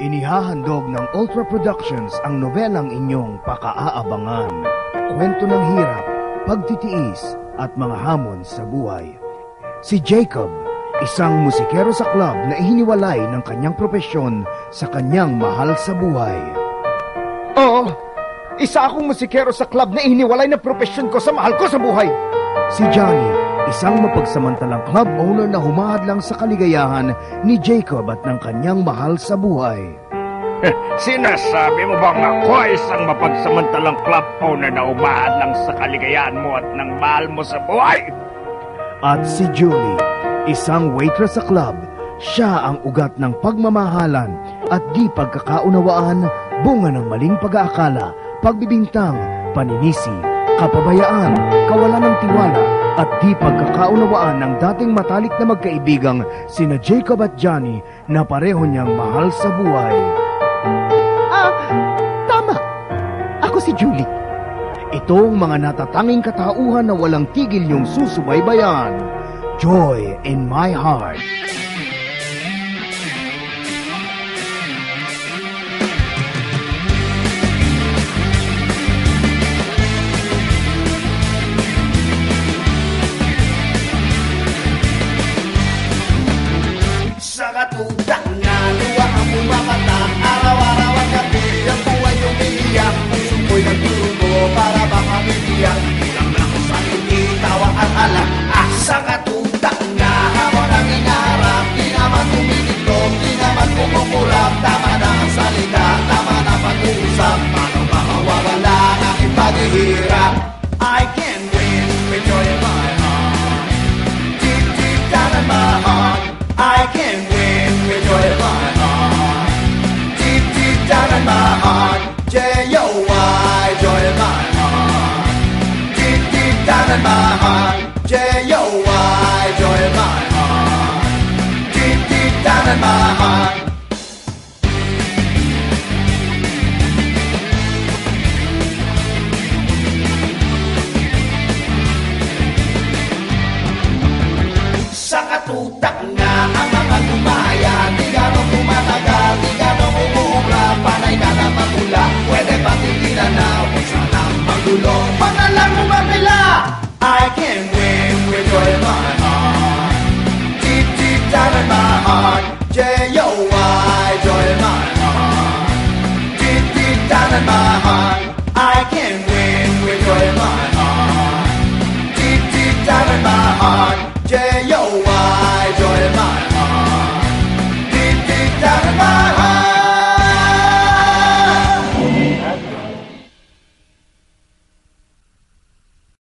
Inihahandog ng Ultra Productions ang nobelang inyong pakaaabangan. Kwento ng hirap, pagtitiis, at mga hamon sa buhay. Si Jacob, isang musikero sa club na ihiniwalay ng kanyang propesyon sa kanyang mahal sa buhay. Oo, isa akong musikero sa club na ihiniwalay na propesyon ko sa mahal ko sa buhay. Si Johnny, isang mapagsamantalang club owner na humahad lang sa kaligayahan ni Jacob at ng kanyang mahal sa buhay. Sinasabi mo bang ako ay isang mapagsamantalang club owner na umahad lang sa kaligayahan mo at ng mahal mo sa buhay? At si Julie, isang waitress sa club, siya ang ugat ng pagmamahalan at di pagkakaunawaan, bunga ng maling pag-aakala, pagbibintang, paninisi, kapabayaan, kawalan ng tiwala, at di pagkakaunawaan ng dating matalik na magkaibigang sina Jacob at Johnny na pareho niyang mahal sa buhay. Ah, tama. Ako si Julie. Ito ang mga natatanging katauhan na walang tigil yung susubaybayan. Joy in my heart. joy in my heart. J-O-Y, joy in my heart. Deep, deep down in my heart. Saka tutak